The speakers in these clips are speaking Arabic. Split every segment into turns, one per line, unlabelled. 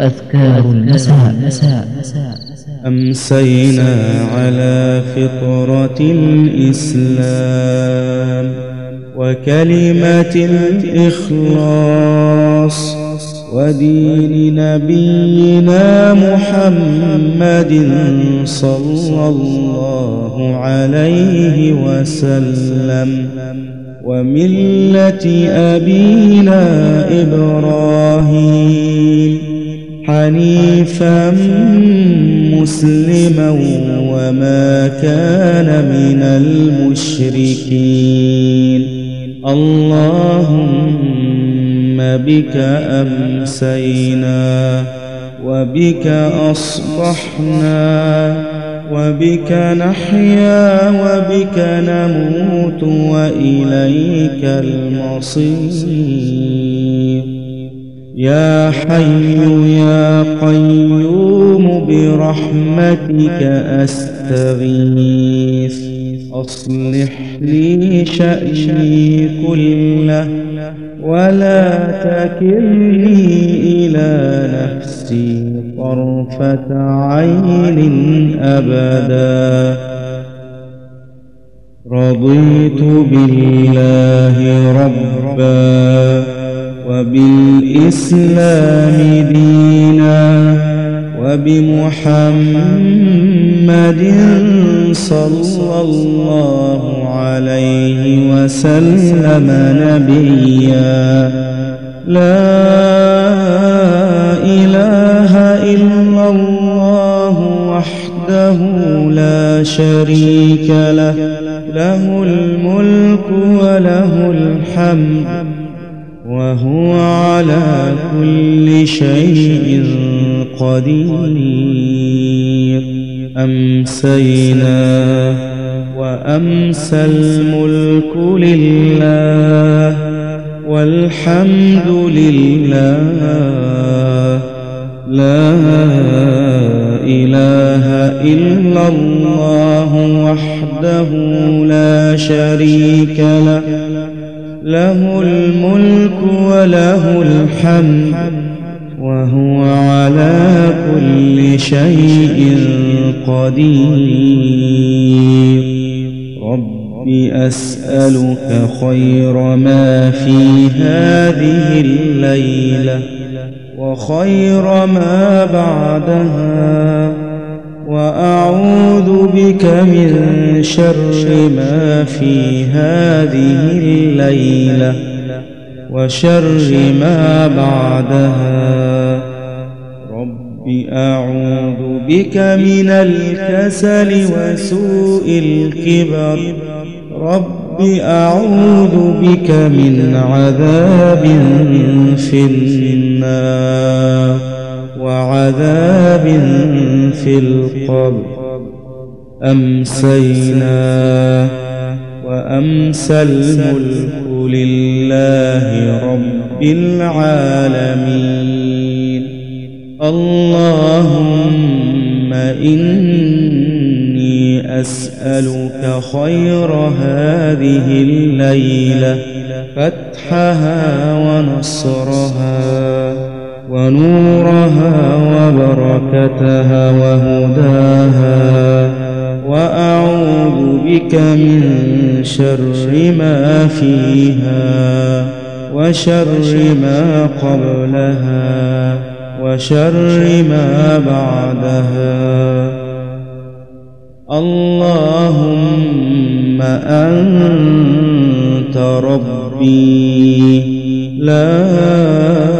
أذكار المساء مساء
أمسينا على فطرة الإسلام وكلمة الإخلاص ودين نبينا محمد صلى الله عليه وسلم وملة أبينا إبراهيم. حنيفا مسلما وما كان من المشركين. اللهم بك أمسينا وبك أصبحنا وبك نحيا وبك نموت وإليك المصير. يا حي يا قيوم برحمتك أستغيث. أصلح لي شأني كله ولا تكلني إلى نفسي طرفة عين أبدا. رضيت بالله ربا. وبالإسلام دينا وبمحمد صلى الله عليه وسلم نبيا. لا إله إلا الله وحده لا شريك له له الملك وله الحمد. وهو على كل شيء قدير. أمسينا وأمسى الملك لله والحمد لله. لا إله إلا الله وحده لا شريك له. له الملك وله الحمد وهو على كل شيء قدير. رب أسألك خير ما في هذه الليلة وخير ما بعدها. وأعوذ بك من شر ما في هذه الليلة وشر ما بعدها. رب أعوذ بك من الكسل وسوء الكبر. رب أعوذ بك من عذاب في النار. وعذاب في القبر. أمسينا وأمسى الملك لله رب العالمين. اللهم إني أسألك خير هذه الليلة فتحها ونصرها. ونورها وبركتها وهداها. وأعوذ بك من شر ما فيها وشر ما قبلها وشر ما بعدها. اللهم أنت ربي. لا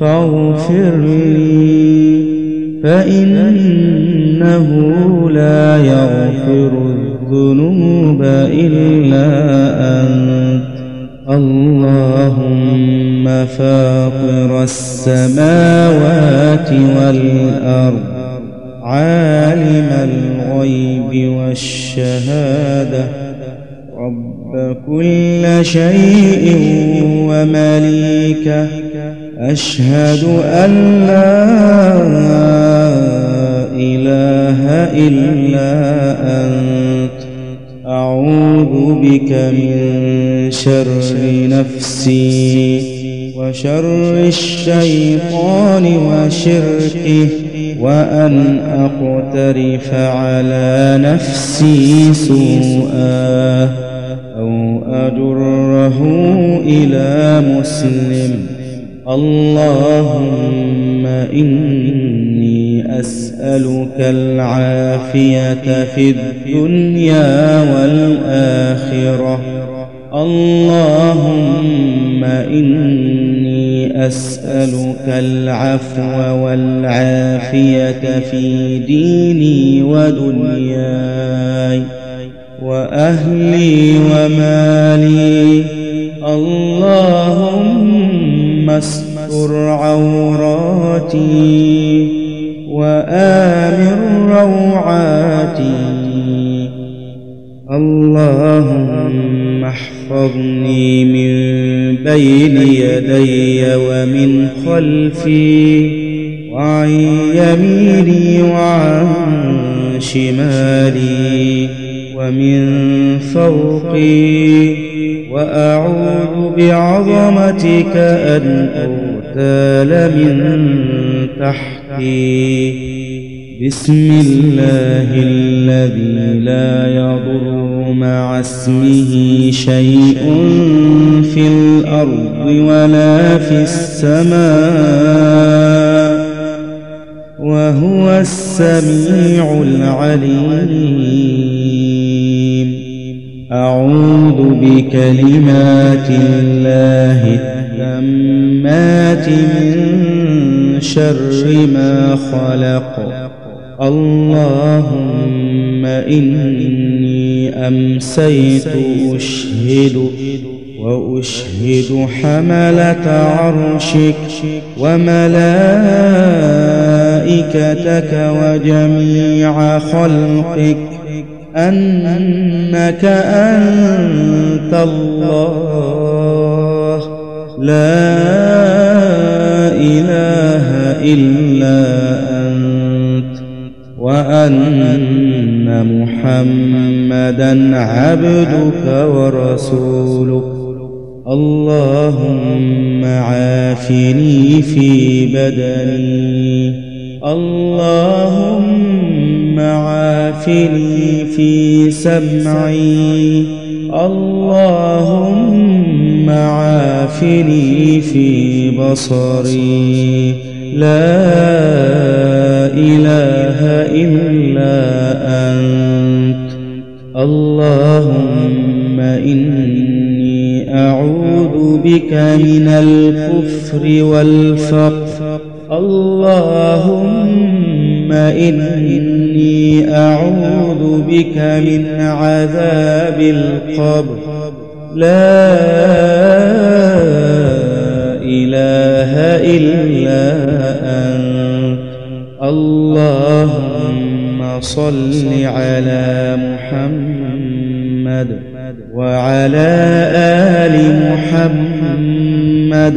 فاغفر لي فإنه لا يغفر الذنوب إلا أنت. اللهم فاطر السماوات والأرض عالم الغيب والشهادة. رب كل شيء ومليكه أشهد أن لا إله إلا أنت. أعوذ بك من شر نفسي وشر الشيطان وشركه وأن أقترف على نفسي سوءا أو أجره إلى مسلم. اللهم إني أسألك العافية في الدنيا والآخرة. اللهم إني أسألك العفو والعافية في ديني ودنياي وأهلي ومالي. اللهم استر عوراتي وآمن روعاتي. اللهم احفظني من بين يدي ومن خلفي وعن يميني وعن شمالي ومن فوقي وأعوذ بعظمتك أن أغتال من تحتي. بسم الله الذي لا يضر مع اسمه شيء في الأرض ولا في السماء وهو السميع العليم. أعوذ بكلمات الله التامات من شر ما خلق. اللهم إني أمسيت أشهدك وأشهد حملة عرشك وملائكتك وجميع خلقك أنك أنت الله. لا إله إلا أنت وأن محمدا عبدك ورسولك. اللهم عافني في بدني. اللهم عافني في سمعي. اللهم عافني في بصري. لا إله إلا أنت. اللهم إني أعوذ بك من الكفر والفقر. اللهم إني أعوذ بك من عذاب القبر. لا إله إلا أنت. اللهم صل على محمد وعلى آل محمد.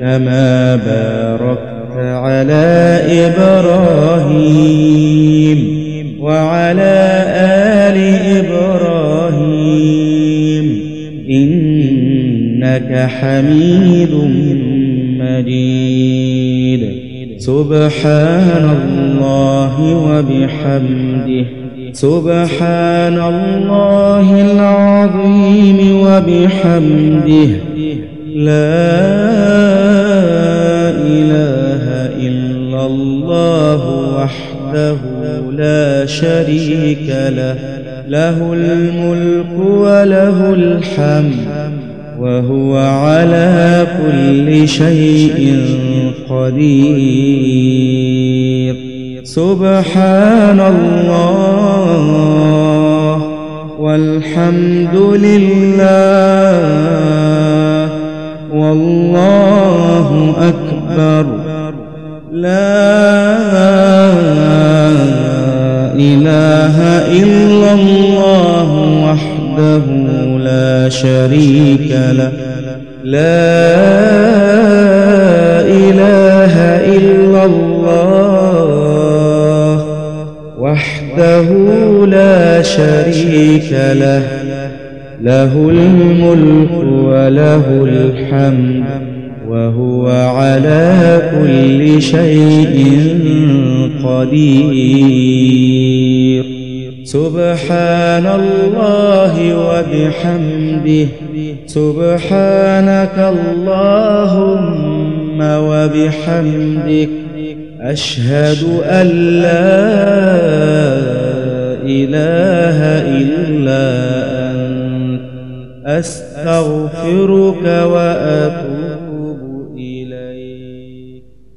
كما باركت على إبراهيم وعلى آل إبراهيم إنك حميد مجيد. سبحان الله وبحمده. سبحان الله العظيم وبحمده. لا إله إلا الله وحده لا شريك له له الملك وله الحمد وهو على كل شيء قدير. سبحان الله والحمد لله والله أكبر. لا إله إلا الله وحده لا شريك له. لا إله إلا الله وحده لا شريك له. له الملك وله الحمد. وهو على كل شيء قدير. سبحان الله وبحمده سبحانك اللهم وبحمدك أشهد أن لا إله إلا أنت أستغفرك وأتوب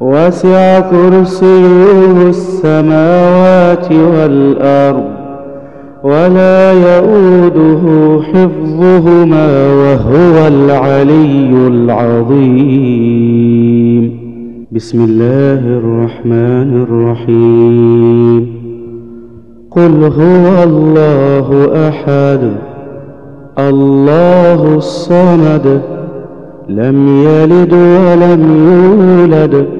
وسع كرسيه السماوات والأرض ولا يؤوده حفظهما وهو العلي العظيم. بسم الله الرحمن الرحيم. قل هو الله أحد الله الصمد لم يلد ولم يولد.